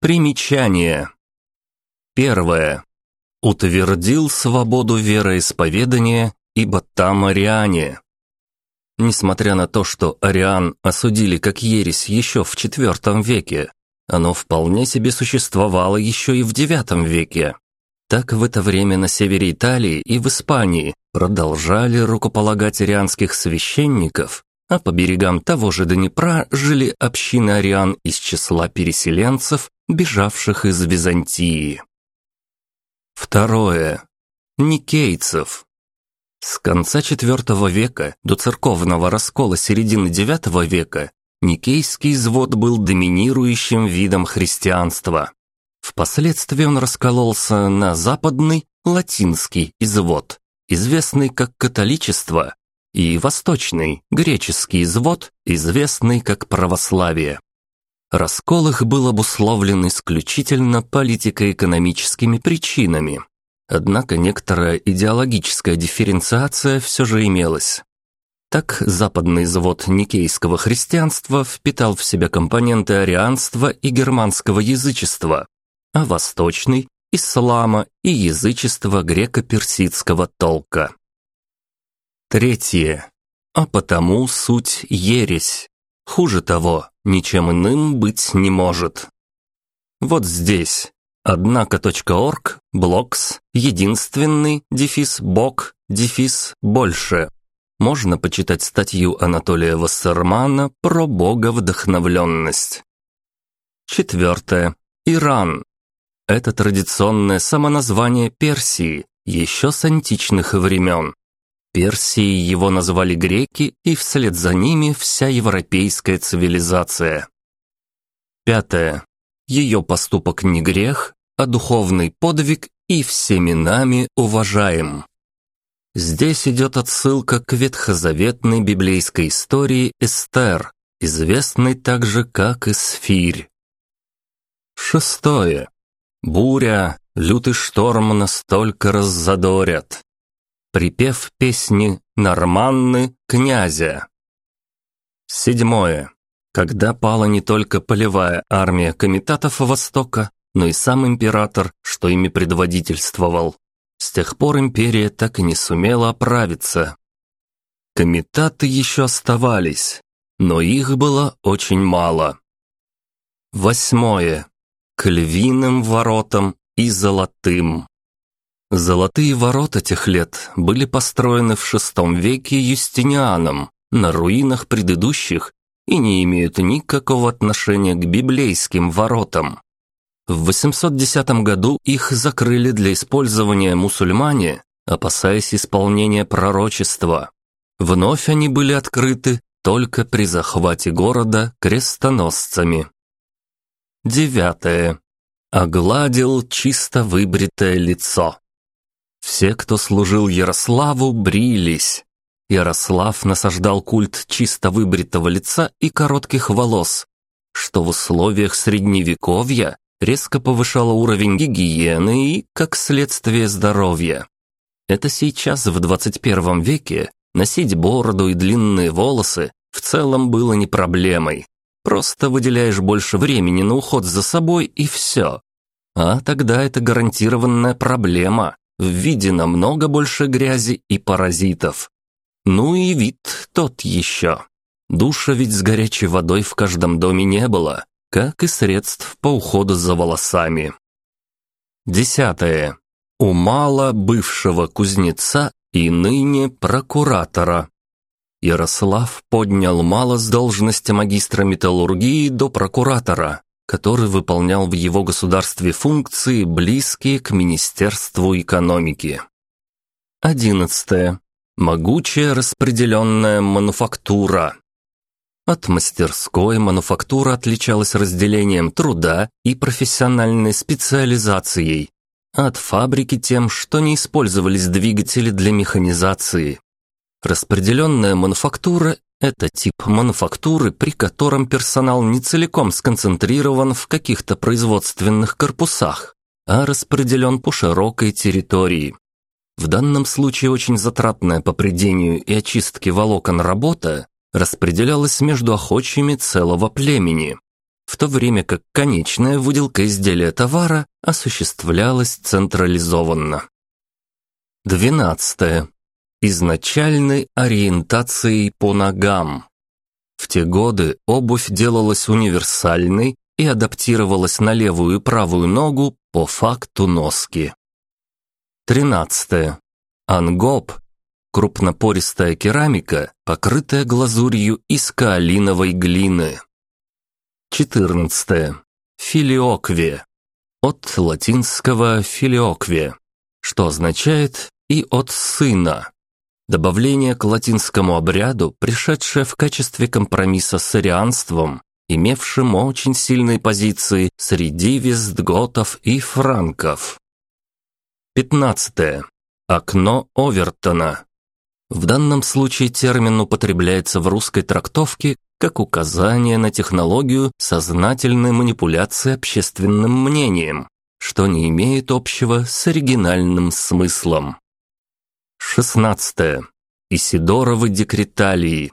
Примечание. Первое. Утвердил свободу вероисповедания, ибо там ариане. Несмотря на то, что ариан осудили как ересь еще в IV веке, оно вполне себе существовало еще и в IX веке. Так в это время на севере Италии и в Испании продолжали рукополагать арианских священников, а по берегам того же Днепра жили общины ариан из числа переселенцев, бежавших из Византии. Второе. Никейцев. С конца IV века до церковного раскола середины IX века Никейский извод был доминирующим видом христианства. Впоследствии он раскололся на западный, латинский извод, известный как католичество, и восточный, греческий извод, известный как православие. Раскол их был обусловлен исключительно политико-экономическими причинами. Однако некоторая идеологическая дифференциация все же имелась. Так западный завод никейского христианства впитал в себя компоненты арианства и германского язычества, а восточный – ислама и язычества греко-персидского толка. Третье. А потому суть – ересь. Хуже того, ничем иным быть не может. Вот здесь Однако.орг, блокс, единственный, дефис, бог, дефис, больше. Можно почитать статью Анатолия Вассермана про боговдохновленность. Четвертое. Иран. Это традиционное самоназвание Персии, еще с античных времен. Персией его назвали греки, и вслед за ними вся европейская цивилизация. Пятое. Ее поступок не грех, а духовный подвиг и всеми нами уважаем. Здесь идет отсылка к ветхозаветной библейской истории Эстер, известной также как Исфирь. Шестое. Буря, лютый шторм настолько раззадорят. Припев песни «Норманны князя». Седьмое. Когда пала не только полевая армия комитатов Востока, но и сам император, что ими предводительствовал. С тех пор империя так и не сумела оправиться. Комитаты еще оставались, но их было очень мало. Восьмое. К львиным воротам и золотым. Золотые ворота тех лет были построены в VI веке Юстинианом на руинах предыдущих и не имеют никакого отношения к библейским воротам. В 810 году их закрыли для использования мусульмане, опасаясь исполнения пророчества. Вновь они были открыты только при захвате города крестоносцами. Девятое. Огладил чисто выбритое лицо. Все, кто служил Ярославу, брились. Ярослав насаждал культ чисто выбритого лица и коротких волос, что в условиях средневековья резко повышало уровень гигиены и, как следствие, здоровья. Это сейчас, в 21 веке, носить бороду и длинные волосы в целом было не проблемой. Просто выделяешь больше времени на уход за собой и все. А тогда это гарантированная проблема в виде намного больше грязи и паразитов. Ну и вид тот еще. Душа ведь с горячей водой в каждом доме не было, как и средств по уходу за волосами. Десятое. У мало бывшего кузнеца и ныне прокуратора. Ярослав поднял мало с должности магистра металлургии до прокуратора, который выполнял в его государстве функции, близкие к Министерству экономики. Одиннадцатое. Могучая распределенная мануфактура. От мастерской мануфактура отличалась разделением труда и профессиональной специализацией, от фабрики тем, что не использовались двигатели для механизации. Распределенная мануфактура – это тип мануфактуры, при котором персонал не целиком сконцентрирован в каких-то производственных корпусах, а распределен по широкой территории. В данном случае очень затратная по придению и очистке волокон работа распределялась между охочими целого племени. в то время как конечная выделка изделия товара осуществлялась централизованно. 12. Изначальной ориентацией по ногам. В те годы обувь делалась универсальной и адаптировалась на левую и правую ногу по факту носки. 13. Ангоп – крупнопористая керамика, покрытая глазурью из каолиновой глины. 14. Филиокве. От латинского филиокве, что означает «и от сына». Добавление к латинскому обряду, пришедшее в качестве компромисса с арианством, имевшим очень сильные позиции среди вестготов и франков. 15. Окно Овертона. В данном случае термин употребляется в русской трактовке как указание на технологию сознательной манипуляции общественным мнением, что не имеет общего с оригинальным смыслом. 16. Исидоровы декреталии.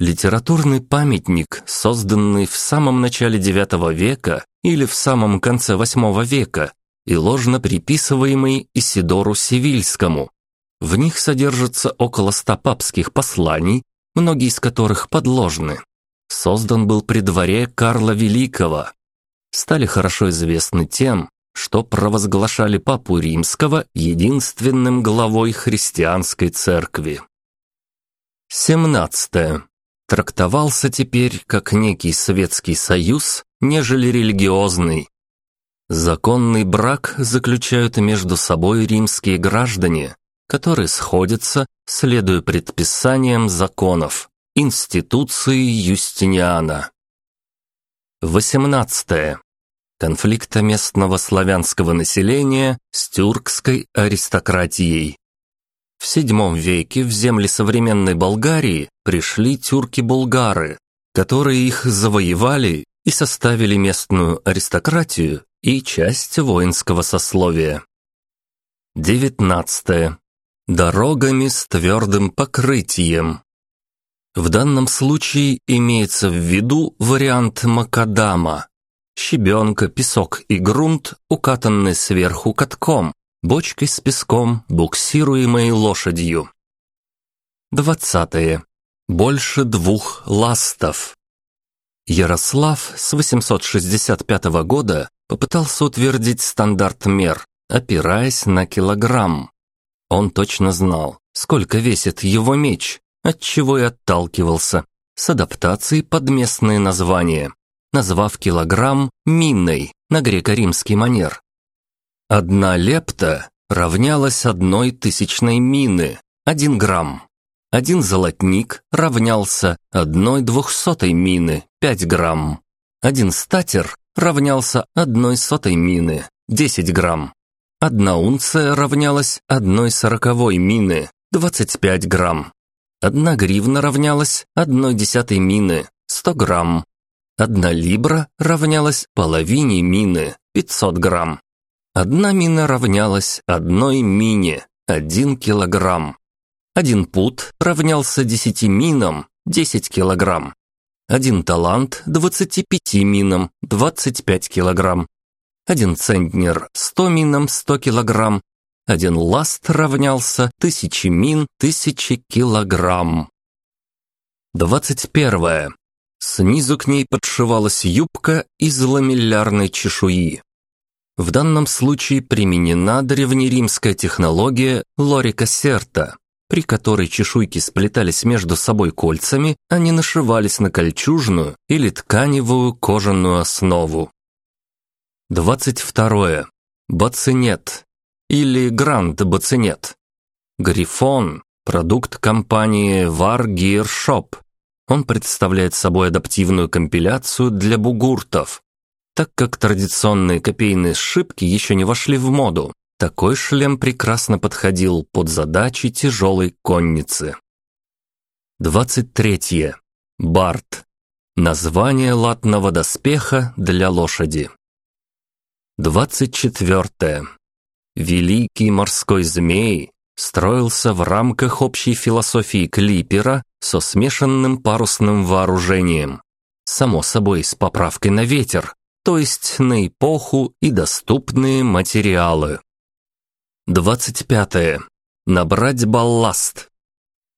Литературный памятник, созданный в самом начале IX века или в самом конце VIII века и ложно приписываемый Исидору Севильскому. В них содержится около ста папских посланий, многие из которых подложны. Создан был при дворе Карла Великого. Стали хорошо известны тем, что провозглашали Папу Римского единственным главой христианской церкви. 17. Трактовался теперь как некий Советский Союз, нежели религиозный. Законный брак заключают между собой римские граждане, которые сходятся, следуя предписаниям законов, институции Юстиниана. 18. Конфликта местного славянского населения с тюркской аристократией. В VII веке в земли современной Болгарии пришли тюрки-булгары, которые их завоевали и составили местную аристократию и часть воинского сословия. 19 дорогами с твердым покрытием. В данном случае имеется в виду вариант макадама. Щебенка, песок и грунт, укатанный сверху катком, бочкой с песком, буксируемой лошадью. Двадцатое. Больше двух ластов. Ярослав с 865 года попытался утвердить стандарт мер, опираясь на килограмм. Он точно знал, сколько весит его меч, отчего и отталкивался, с адаптацией под местные названия, назвав килограмм минной на греко-римский манер. Одна лепта равнялась одной тысячной мины, один грамм. Один золотник равнялся одной двухсотой мины, пять грамм. Один статер равнялся одной сотой мины, десять грамм. Одна унция равнялась одной сороковой мины, 25 грамм. Одна гривна равнялась одной десятой мины, 100 грамм. Одна либра равнялась половине мины, 500 грамм. Одна мина равнялась одной мине, 1 килограмм. Один пут равнялся 10 минам, 10 килограмм. Один талант 25 минам, 25 килограмм. Один центнер 100 минам 100 килограмм, один ласт равнялся тысячи мин тысячи килограмм. Двадцать первое. Снизу к ней подшивалась юбка из ламеллярной чешуи. В данном случае применена древнеримская технология лорика серта, при которой чешуйки сплетались между собой кольцами, а не нашивались на кольчужную или тканевую кожаную основу. 22. Бацинет или Гранд Бацинет. Грифон – продукт компании War Gear Shop. Он представляет собой адаптивную компиляцию для бугуртов. Так как традиционные копейные сшибки еще не вошли в моду, такой шлем прекрасно подходил под задачи тяжелой конницы. 23. Барт. Название латного доспеха для лошади. 24. Великий морской змей строился в рамках общей философии клипера со смешанным парусным вооружением. само собой с поправкой на ветер, то есть на эпоху и доступные материалы. 25. Набрать балласт.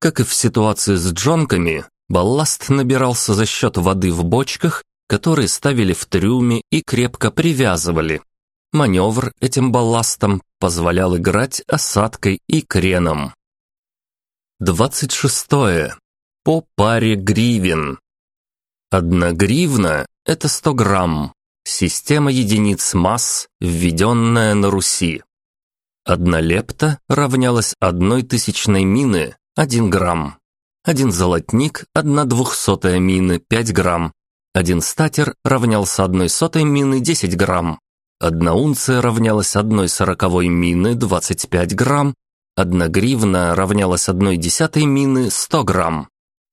Как и в ситуации с джонками, балласт набирался за счет воды в бочках, которые ставили в трюме и крепко привязывали. Маневр этим балластом позволял играть осадкой и креном. 26. По паре гривен. Одна гривна – это 100 грамм. Система единиц масс, введенная на Руси. Одна лепта равнялась одной тысячной мины 1 грамм. Один золотник – одна двухсотая мины 5 грамм. Один статер равнялся одной сотой мины 10 грамм. Одна унция равнялась одной сороковой мины 25 грамм. Одна гривна равнялась одной десятой мины 100 грамм.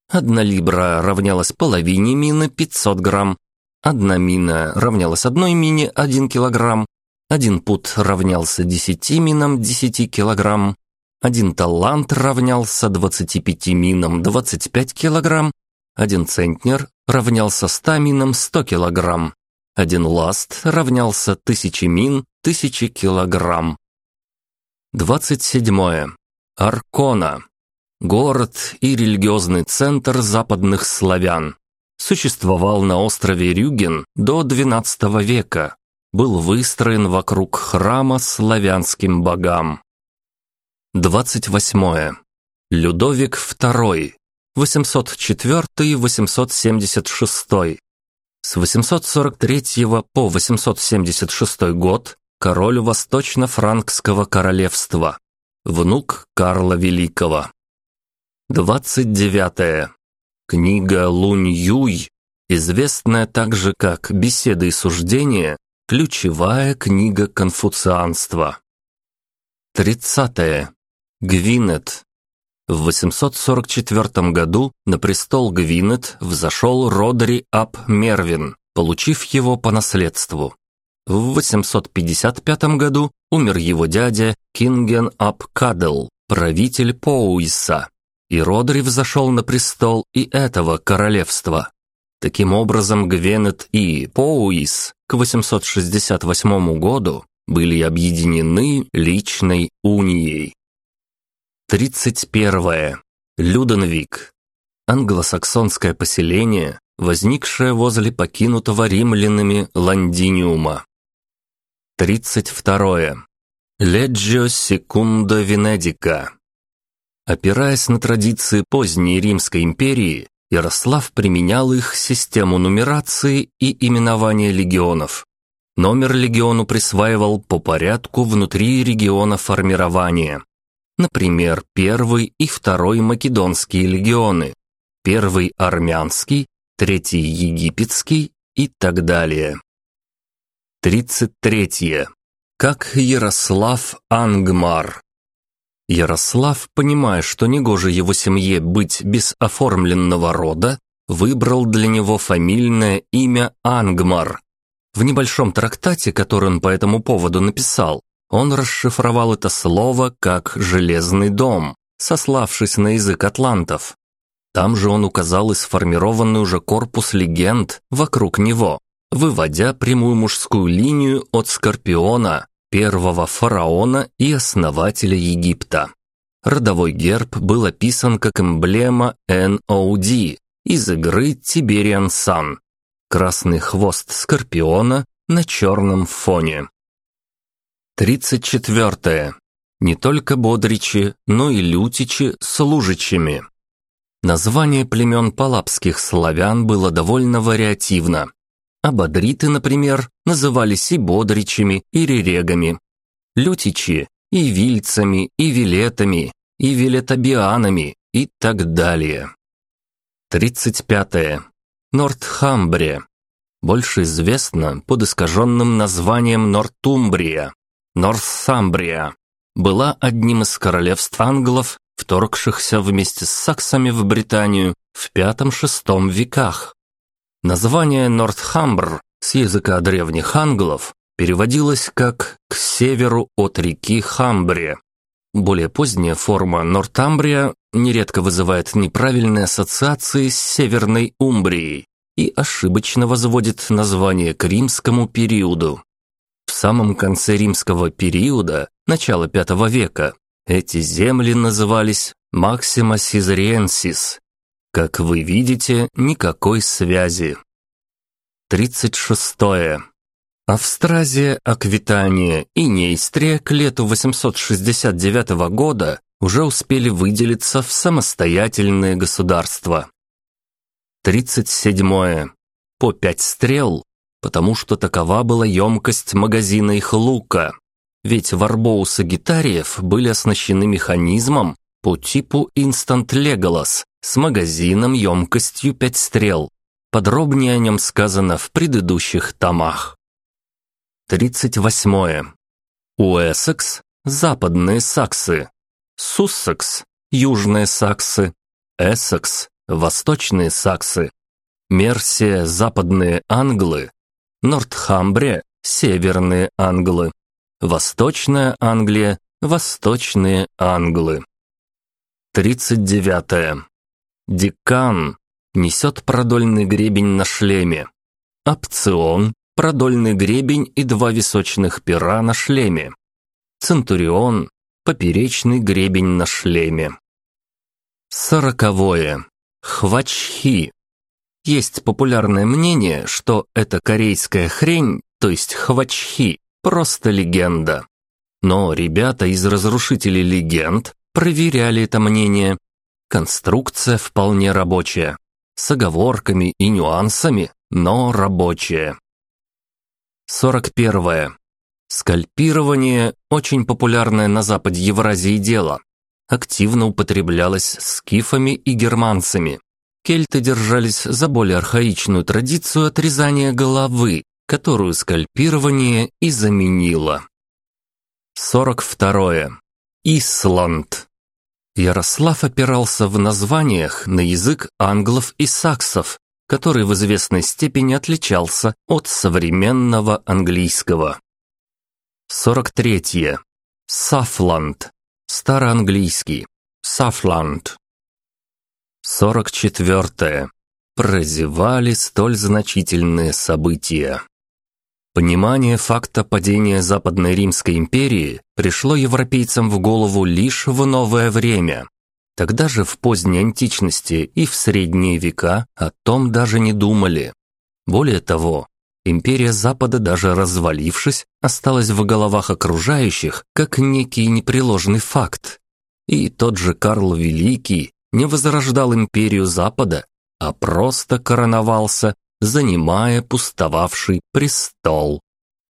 Одна либра равнялась половине мины 500 грамм. Одна мина равнялась одной мине 1 килограмм. Один пут равнялся 10 минам 10 килограмм. Один талант равнялся 25 минам 25 килограмм. Один центнер равнялся 100 минам 100 килограмм. Один ласт равнялся 1000 мин 1000 килограмм. 27. Аркона. Город и религиозный центр западных славян. Существовал на острове Рюген до XII века был выстроен вокруг храма славянским богам. 28. Людовик II, 804-876. С 843 по 876 год король Восточно-Франкского королевства, внук Карла Великого. 29. Книга Лунь-Юй, известная также как «Беседы и суждения», Ключевая книга конфуцианства. 30. Гвинет. В 844 году на престол Гвинет взошел Родри Ап Мервин, получив его по наследству. В 855 году умер его дядя Кинген Ап Кадел, правитель Поуиса, и Родри взошел на престол и этого королевства. Таким образом, Гвенет и Поуис к 868 году были объединены личной унией. 31. Люденвик. Англосаксонское поселение, возникшее возле покинутого римлянами Ландиниума. 32. Леджио секундо Венедика. Опираясь на традиции поздней Римской империи, Ярослав применял их систему нумерации и именования легионов. Номер легиону присваивал по порядку внутри региона формирования. Например, первый и второй македонские легионы, первый армянский, третий египетский и так далее. 33. Как Ярослав Ангмар Ярослав, понимая, что негоже его семье быть без оформленного рода, выбрал для него фамильное имя Ангмар. В небольшом трактате, который он по этому поводу написал, он расшифровал это слово как «железный дом», сославшись на язык атлантов. Там же он указал и сформированный уже корпус легенд вокруг него, выводя прямую мужскую линию от Скорпиона первого фараона и основателя Египта. Родовой герб был описан как эмблема NOD из игры Tiberian Sun. Красный хвост скорпиона на черном фоне. 34. Не только бодричи, но и лютичи служичами. Название племен палапских славян было довольно вариативно а бодриты, например, назывались и бодричами, и ререгами. Лютичи – и вильцами, и вилетами, и вилетобианами и так далее. 35. -е. Нортхамбрия. Больше известно под искаженным названием Нортумбрия. Норсамбрия. Была одним из королевств англов, вторгшихся вместе с саксами в Британию в V-VI веках. Название Нортхамбр с языка древних англов переводилось как «к северу от реки Хамбрия». Более поздняя форма Нортамбрия нередко вызывает неправильные ассоциации с Северной Умбрией. и ошибочно возводит название к римскому периоду. Самом конце римского периода, начала V века, эти земли назывались Максима Сизриенсис. Как вы видите, никакой связи. 36. Австразия, Аквитания и Нейстрия к лету 869 года уже успели выделиться в самостоятельные государства. 37. По пять стрел, потому что такова была емкость магазина их лука. Ведь варбоусы гитариев были оснащены механизмом по типу Instant Legolas с магазином емкостью 5 стрел. Подробнее о нем сказано в предыдущих томах. 38. Уэссекс – западные саксы. Суссекс – южные саксы. Эссекс – восточные саксы. Мерсия – западные англы. Нортхамбрия – северные англы. Восточная Англия – восточные англы. 39. Декан несет продольный гребень на шлеме. Опцион продольный гребень и два височных пера на шлеме. Центурион – поперечный гребень на шлеме. Сороковое. Хвачхи. Есть популярное мнение, что эта корейская хрень, то есть хвачхи, просто легенда. Но ребята из разрушителей легенд проверяли это мнение. Конструкция вполне рабочая, с оговорками и нюансами, но рабочая. 41. Скальпирование – очень популярное на западе Евразии дело. Активно употреблялось скифами и германцами. Кельты держались за более архаичную традицию отрезания головы, которую скальпирование и заменило. 42. Исланд. Ярослав опирался в названиях на язык англов и саксов, который в известной степени отличался от современного английского. 43. Сафланд. Староанглийский. Сафланд. 44. Прозевали столь значительные события. Понимание факта падения Западной Римской империи пришло европейцам в голову лишь в новое время, Тогда же в поздней античности и в средние века о том даже не думали. Более того, империя Запада, даже развалившись, осталась в головах окружающих как некий непреложный факт. И тот же Карл Великий не возрождал империю Запада, а просто короновался, занимая пустовавший престол.